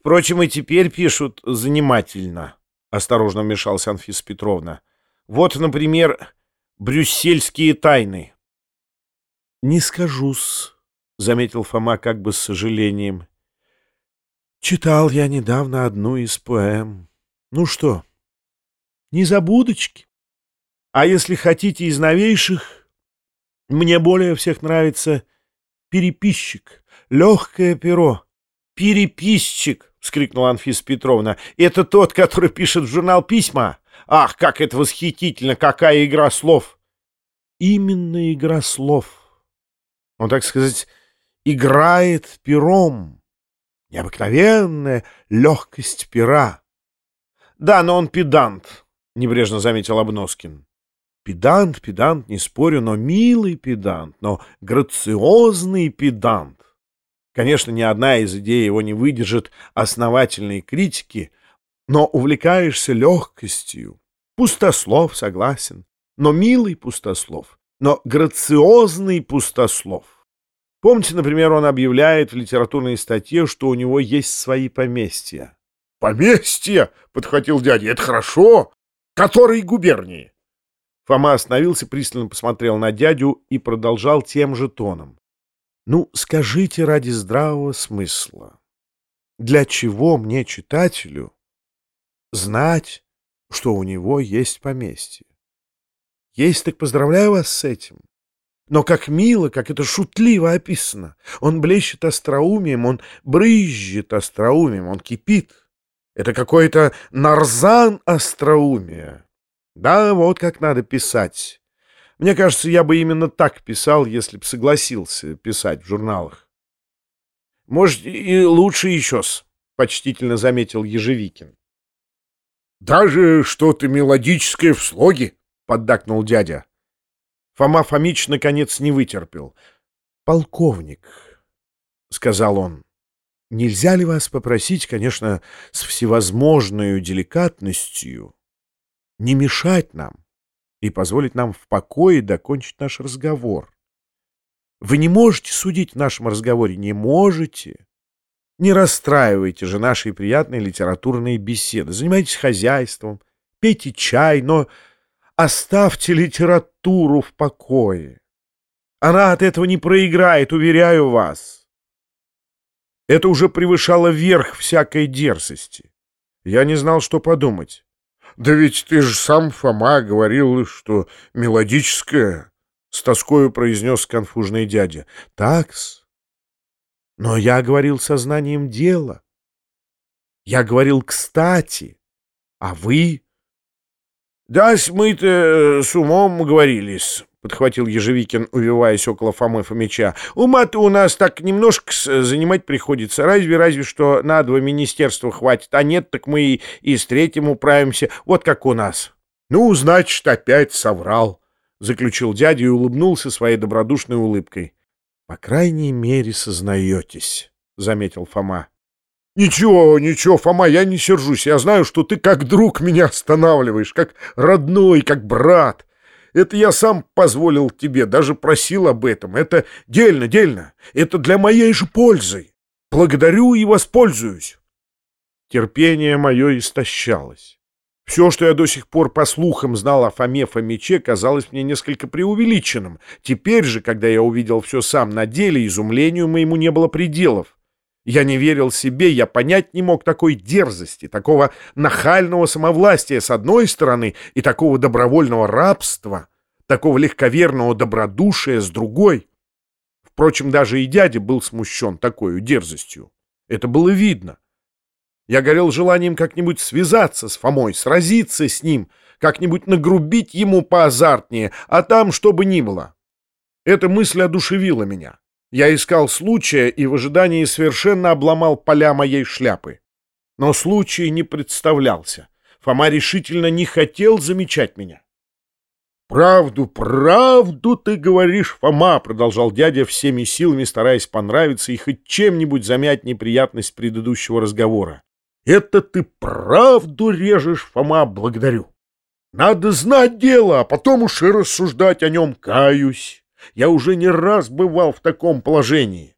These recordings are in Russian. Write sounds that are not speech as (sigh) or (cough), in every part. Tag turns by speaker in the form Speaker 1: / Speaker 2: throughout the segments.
Speaker 1: Впрочем, и теперь пишут занимательно, — осторожно вмешалась Анфиса Петровна. Вот, например, «Брюссельские тайны».
Speaker 2: «Не скажу-с», — заметил Фома как бы с сожалением. «Читал я недавно одну из поэм. Ну что, не забудочки? А если хотите из новейших, мне более всех нравится переписчик, легкое перо».
Speaker 1: «Переписчик!» — вскрикнула Анфиса Петровна. «Это тот, который пишет в журнал письма? Ах, как это восхитительно! Какая игра слов!»
Speaker 2: «Именно игра слов. Он, так сказать, играет пером. Необыкновенная легкость пера».
Speaker 1: «Да, но он педант», — небрежно заметил Обноскин.
Speaker 2: «Педант, педант, не спорю, но милый педант, но грациозный педант. Конечно, ни одна из идей его не выдержит основательной критики, но увлекаешься легкостью. Пустослов, согласен, но милый пустослов, но грациозный пустослов. Помните, например, он объявляет в литературной статье, что у него есть свои поместья.
Speaker 1: «Поместья!» — подхватил дядя. «Это хорошо! Которые губернии?»
Speaker 2: Фома остановился, пристально посмотрел на дядю и продолжал тем же тоном. Ну, скажите ради здравого смысла, для чего мне, читателю, знать, что у него есть поместье? Есть, так поздравляю вас с этим. Но как мило, как это шутливо описано. Он блещет остроумием, он брызжет остроумием, он кипит. Это какой-то нарзан остроумия. Да, вот как надо писать. Мне кажется, я бы именно так писал, если б согласился писать в журналах.
Speaker 1: Может, и лучше еще-с, почтительно заметил Ежевикин.
Speaker 3: Даже что-то мелодическое в слоге, поддакнул дядя.
Speaker 2: Фома Фомич наконец не вытерпел. «Полковник», — сказал он, — «нельзя ли вас попросить, конечно, с всевозможной деликатностью, не мешать нам?» И позволить нам в покое докончить наш разговор. Вы не можете судить в нашем разговоре, не можете. Не расстраивайте же наши приятные литературные беседы. Занимайтесь хозяйством, пейте чай, но оставьте литературу в покое. Она от этого не проиграет, уверяю вас. Это уже превышало верх всякой дерзости. Я не знал, что подумать.
Speaker 3: Да ведь ты же сам, Фома, говорил, что мелодическое, — с тоскою произнес конфужный дядя.
Speaker 2: — Такс. Но я говорил сознанием дела. Я говорил кстати. А вы?
Speaker 1: — Да, мы-то с умом говорились, — подхватил Ежевикин, увиваясь около Фомы Фомича. — Ума-то у нас так немножко занимать приходится. Разве, разве что на два министерства хватит. А нет, так мы и, и с третьим управимся. Вот как у нас.
Speaker 3: — Ну, значит, опять соврал, — заключил дядя и улыбнулся своей добродушной улыбкой.
Speaker 2: — По крайней мере, сознаетесь, — заметил Фома.
Speaker 3: — Ничего, ничего, Фома, я не сержусь. Я знаю, что ты как друг меня останавливаешь, как родной, как брат. Это я сам позволил тебе, даже просил об этом. Это дельно, дельно. Это для моей же пользы. Благодарю и воспользуюсь.
Speaker 2: Терпение мое истощалось. Все, что я до сих пор по слухам знал о Фоме Фомиче, казалось мне несколько преувеличенным. Теперь же, когда я увидел все сам на деле, изумлению моему не было пределов. Я не верил себе, я понять не мог такой дерзости, такого нахального самовластия с одной стороны и такого добровольного рабства, такого легковерного добродушия с другой. Впрочем, даже и дядя был смущен такой дерзостью. Это было видно. Я горел желанием как-нибудь связаться с Фомой, сразиться с ним, как-нибудь нагрубить ему поазартнее, а там что бы ни было. Эта мысль одушевила меня. Я искал случая и в ожидании совершенно обломал поля моей шляпы. Но случай не представлялся. Фома решительно не хотел замечать меня.
Speaker 3: «Правду, правду ты говоришь, Фома!» — продолжал дядя всеми силами, стараясь понравиться и хоть чем-нибудь замять неприятность предыдущего разговора. «Это ты правду режешь, Фома, благодарю. Надо знать дело, а потом уж и рассуждать о нем, каюсь. Я уже не раз бывал в таком положении.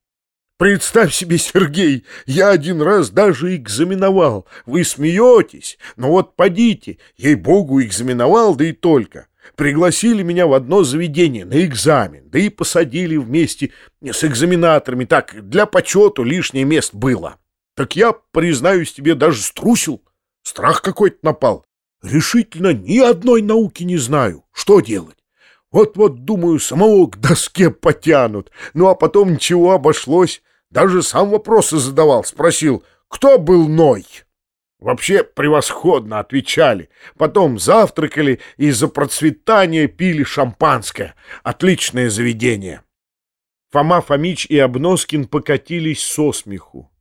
Speaker 3: Представь себе, Сергей, я один раз даже экзаменовал. Вы смеетесь, но вот подите, ей-богу, экзаменовал, да и только. Пригласили меня в одно заведение на экзамен, да и посадили вместе с экзаменаторами, так, для почету лишнее мест было. Так я, признаюсь тебе, даже струсил. Страх какой-то напал. Решительно ни одной науки не знаю. Что делать? Вот-вот, думаю, самого к доске потянут. Ну, а потом ничего обошлось. Даже сам вопросы задавал. Спросил, кто был Ной? Вообще превосходно отвечали. Потом завтракали и за процветание пили шампанское. Отличное заведение.
Speaker 2: Фома Фомич и Обноскин покатились со смеху.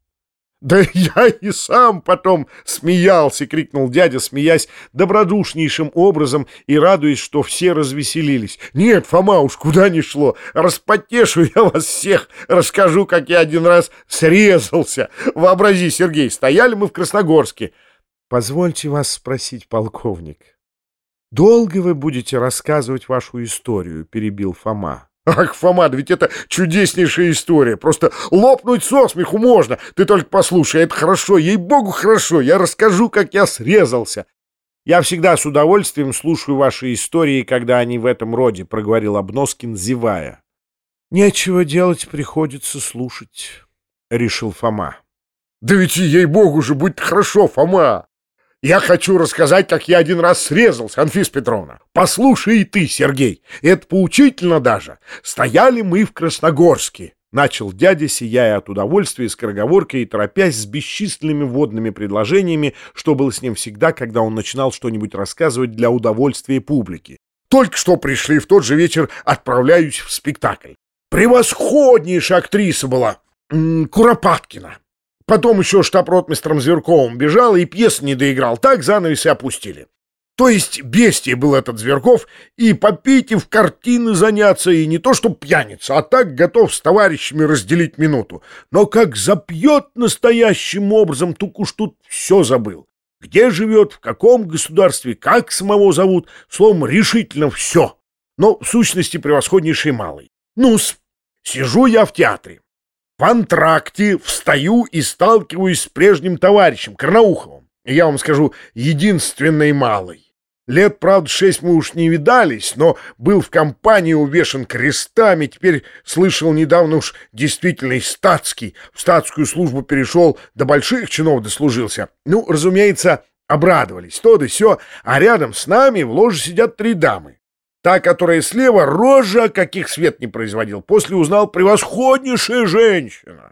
Speaker 3: «Да я и сам потом смеялся!» — крикнул дядя, смеясь добродушнейшим образом и радуясь, что все развеселились. «Нет, Фома, уж куда ни шло! Распотешу я вас всех! Расскажу, как я один раз срезался! Вообрази, Сергей, стояли мы в Красногорске!»
Speaker 2: «Позвольте вас спросить, полковник, долго вы будете рассказывать вашу историю?» — перебил Фома.
Speaker 3: Ах, Фома, ведь это чудеснейшая история. Просто лопнуть со смеху можно. Ты только послушай, это хорошо, ей-богу, хорошо. Я расскажу, как я срезался.
Speaker 2: Я всегда с удовольствием слушаю ваши истории, когда они в этом роде, проговорил Обноскин, зевая. Нечего делать, приходится слушать, решил Фома.
Speaker 3: Да ведь ей-богу же, будет хорошо, Фома. Я хочу рассказать, как я один раз срезался, Анфис Петровна. Послушай и ты, Сергей, это поучительно даже. Стояли мы в Красногорске. Начал дядя, сияя от удовольствия, скороговоркой и торопясь с бесчисленными водными предложениями, что было с ним всегда, когда он начинал что-нибудь рассказывать для удовольствия публики. Только что пришли, в тот же вечер отправляюсь в спектакль. Превосходнейшая актриса была, Куропаткина. Потом еще штаб-ротмистром Зверковым бежал и пьес не доиграл. Так занавес и опустили. То есть бестия был этот Зверков, и попить, и в картины заняться, и не то что пьяница, а так готов с товарищами разделить минуту. Но как запьет настоящим образом, тук уж тут все забыл. Где живет, в каком государстве, как самого зовут, словом, решительно все. Но в сущности превосходнейший малый. ну сижу я в театре. В антракте встаю и сталкиваюсь с прежним товарищем, Карнауховым. Я вам скажу, единственный малый. Лет, правда, шесть мы уж не видались, но был в компании увешан крестами, теперь слышал недавно уж действительный статский, в статскую службу перешел, до больших чинов дослужился. Ну, разумеется, обрадовались, то да сё, а рядом с нами в ложе сидят три дамы. Та, которая слева, рожа, каких свет не производил. После узнал превосходнейшая женщина.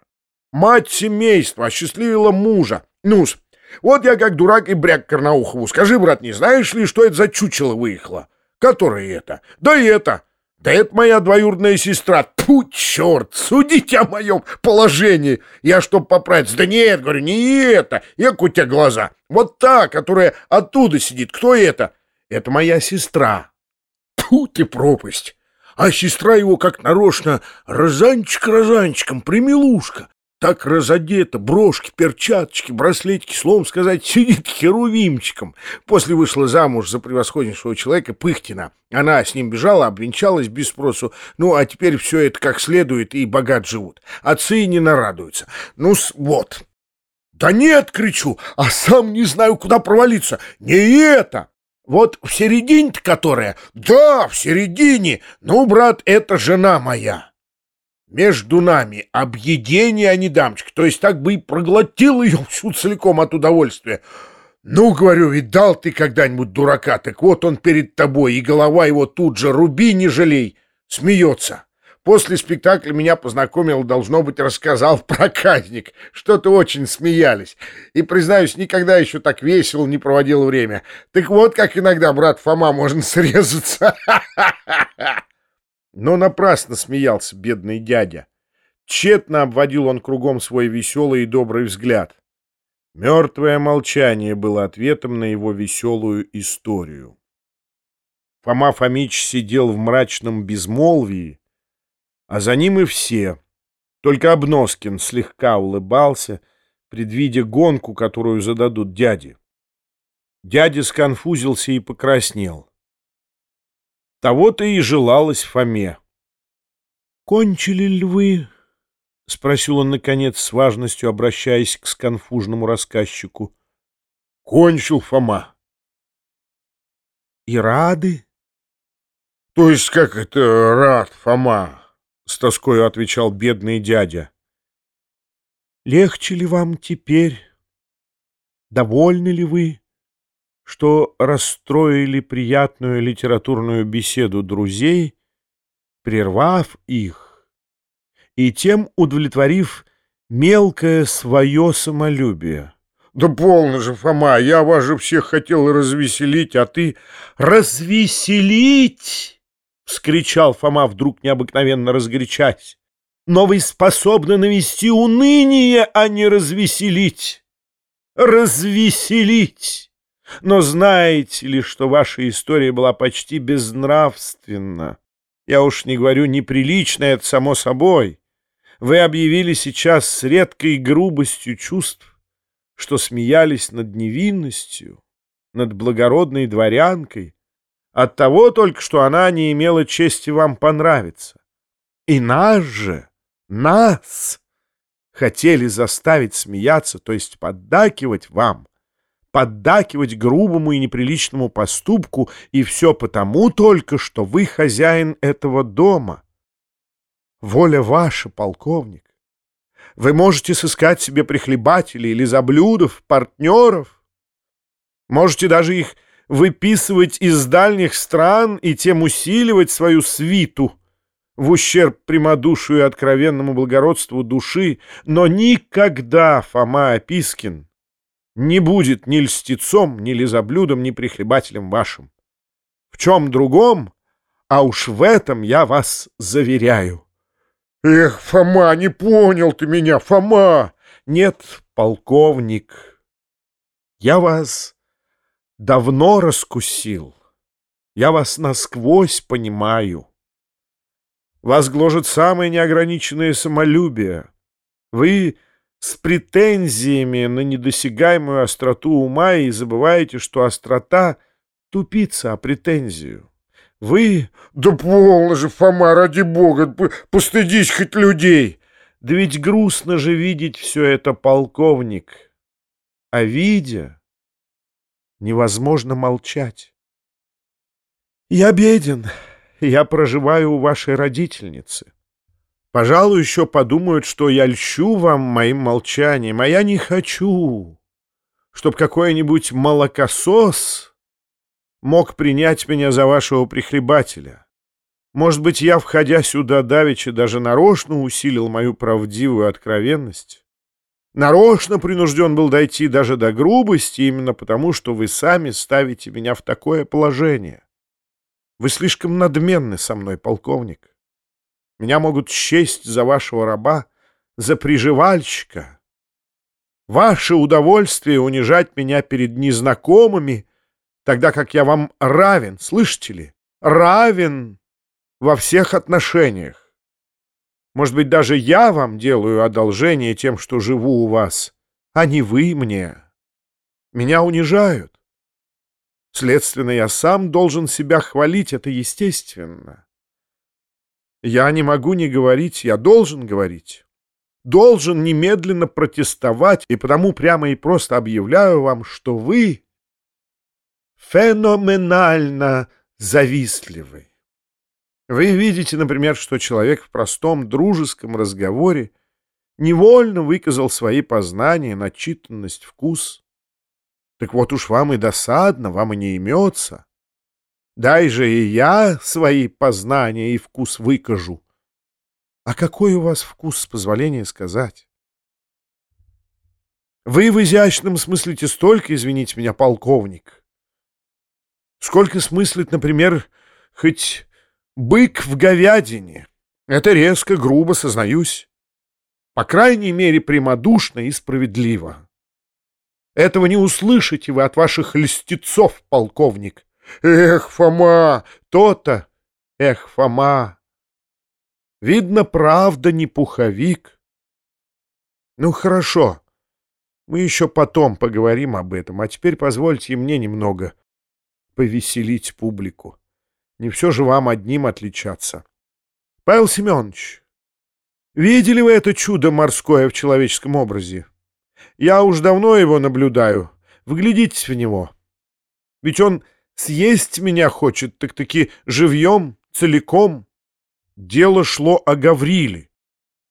Speaker 3: Мать семейства, осчастливила мужа. Ну-с, вот я как дурак и бряк Карнаухову. Скажи, брат, не знаешь ли, что это за чучело выехало? Которое это? Да это. Да это моя двоюродная сестра. Тьфу, черт, судите о моем положении. Я чтоб поправиться. Да нет, говорю, не это. Як у тебя глаза. Вот та, которая оттуда сидит. Кто это? Это моя сестра. Тьфу ты пропасть! А сестра его как нарочно розанчик-розанчиком, примилушка. Так разодета, брошки, перчаточки, браслетики, словом сказать, сидит херувимчиком. После вышла замуж за превосходнейшего человека Пыхтина. Она с ним бежала, обвенчалась без спросу. Ну, а теперь все это как следует и богат живут. Отцы не нарадуются. ну вот. Да нет, кричу, а сам не знаю, куда провалиться. Не это! Вот в середине-то которая? Да, в середине. Ну, брат, это жена моя. Между нами объедение, а не дамочка. То есть так бы и проглотил ее всю целиком от удовольствия. Ну, говорю, видал ты когда-нибудь дурака? Так вот он перед тобой, и голова его тут же, руби, не жалей. Смеется. После спектакля меня познакомил, должно быть, рассказал (laughs) проказник. Что-то очень смеялись. И, признаюсь, никогда еще так весело не проводил время. Так вот, как иногда, брат Фома, можно (laughs) срезаться. (laughs)
Speaker 2: Но напрасно смеялся бедный дядя. Тщетно обводил он кругом свой веселый и добрый взгляд. Мертвое молчание было ответом на его веселую историю. Фома Фомич сидел в мрачном безмолвии, а за ним и все. Только Обноскин слегка улыбался, предвидя гонку, которую зададут дяде. Дядя сконфузился и покраснел. Того-то и желалось Фоме.
Speaker 1: «Кончили львы?»
Speaker 2: спросил он, наконец, с важностью обращаясь к сконфужному рассказчику.
Speaker 3: — Кончил Фома.
Speaker 2: — И рады?
Speaker 3: — То есть как это рад, Фома? — с тоскою отвечал бедный дядя.
Speaker 2: — Легче ли вам теперь? Довольны ли вы, что расстроили приятную литературную беседу друзей, прервав их и тем удовлетворив мелкое свое самолюбие?
Speaker 3: — Да полно же, Фома, я вас же всех хотел развеселить, а ты...
Speaker 2: — Развеселить! — вскричал Фома, вдруг необыкновенно разгорячась. — Но вы способны навести уныние, а не развеселить развеселить. Но знаете ли, что ваша история была почти безнравственна? Я уж не говорю неприлично, это само собой. Вы объявили сейчас с редкой грубостью чувств, что смеялись над невинностью, над благородной дворянкой, от того только, что она не имела чести вам понравиться. И нас же, нас, хотели заставить смеяться, то есть поддакивать вам, поддакивать грубому и неприличному поступку, и все потому только, что вы хозяин этого дома. Воля ваша, полковник. Вы можете сыскать себе прихлебателей или заблюдов, партнеров. Можете даже их выписывать из дальних стран и тем усиливать свою свиту в ущерб прямодушию и откровенному благородству души, но никогда Фома Опискин не будет ни льстецом, ни лизоблюдом, ни прихлебателем вашим. В чем другом, а уж в этом я вас заверяю.
Speaker 3: Эх, Фома, не понял ты меня, Фома!
Speaker 2: Нет, полковник, я вас давно раскусил, я вас насквозь понимаю. Вас гложет самое неограниченное самолюбие. Вы с претензиями на недосягаемую остроту ума и забываете, что острота — тупица, а претензию. Вы...
Speaker 3: Да полно же, Фома, ради бога, постыдись хоть людей.
Speaker 2: Да ведь грустно же видеть все это, полковник. А видя, невозможно молчать. Я беден. Я проживаю у вашей родительницы. Пожалуй, еще подумают, что я льщу вам моим молчанием, а я не хочу, чтоб какой-нибудь молокосос мог принять меня за вашего прихлебателя. Может быть, я, входя сюда давеча, даже нарочно усилил мою правдивую откровенность? Нарочно принужден был дойти даже до грубости, именно потому, что вы сами ставите меня в такое положение. Вы слишком надменны со мной, полковник. Меня могут счесть за вашего раба, за приживальщика. Ваше удовольствие унижать меня перед незнакомыми, тогда как я вам равен, слышите ли? Равен во всех отношениях. Может быть, даже я вам делаю одолжение тем, что живу у вас, а не вы мне. Меня унижают. Следственно, я сам должен себя хвалить, это естественно. Я не могу не говорить, я должен говорить. Должен немедленно протестовать, и потому прямо и просто объявляю вам, что вы феноменально завистливы. Вы видите, например, что человек в простом дружеском разговоре невольно выказал свои познания, начитанность, вкус. Так вот уж вам и досадно, вам и не имется. Дай же и я свои познания и вкус выкажу. А какой у вас вкус, с позволения сказать? Вы в изящном смыслите столько, извините меня, полковник, сколько смыслит, например, хоть бык в говядине. Это резко, грубо, сознаюсь. По крайней мере, прямодушно и справедливо. Этого не услышите вы от ваших льстецов, полковник.
Speaker 3: Эх, Фома,
Speaker 2: то-то, эх, Фома. Видно, правда не пуховик. Ну, хорошо. Мы еще потом поговорим об этом, а теперь позвольте мне немного повеселить публику. Не все же вам одним отличаться. Павел Семенович,
Speaker 1: Видели вы это чудо морское в человеческом образе? Я уж давно его наблюдаю. Вглядитесь в него. Ведь он съесть меня хочет, так-таки живьем, целиком. Дело шло о Гавриле.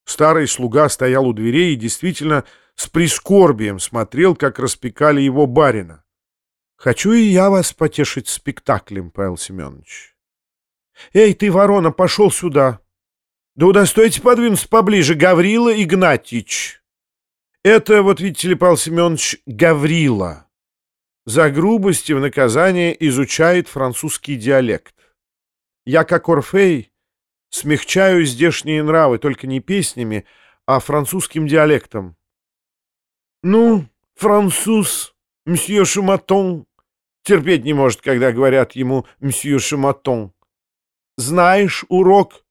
Speaker 1: Старый слуга стоял у дверей и действительно с прискорбием смотрел, как распекали его барина. Хочу и я вас потешить спектаклем, Павел Семенович. Эй, ты, ворона, пошел сюда. Да удостойте подвинуться поближе, Гаврила Игнатьич. Это, вот видите ли, Павел Семенович, Гаврила. За грубости в наказание изучает французский диалект. Я, как Орфей, смягчаю здешние нравы только не песнями, а французским диалектом. Ну, француз, мсье Шуматон, терпеть не может, когда говорят ему мсье Шуматон. Знаешь урок?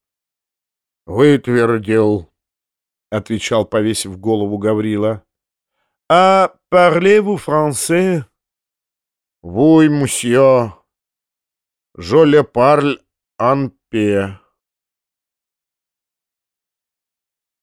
Speaker 3: «Вытвердил», — отвечал, повесив голову Гаврила.
Speaker 1: «А parlez-vous français?»
Speaker 3: «Oui, monsieur. Je le parle en paix».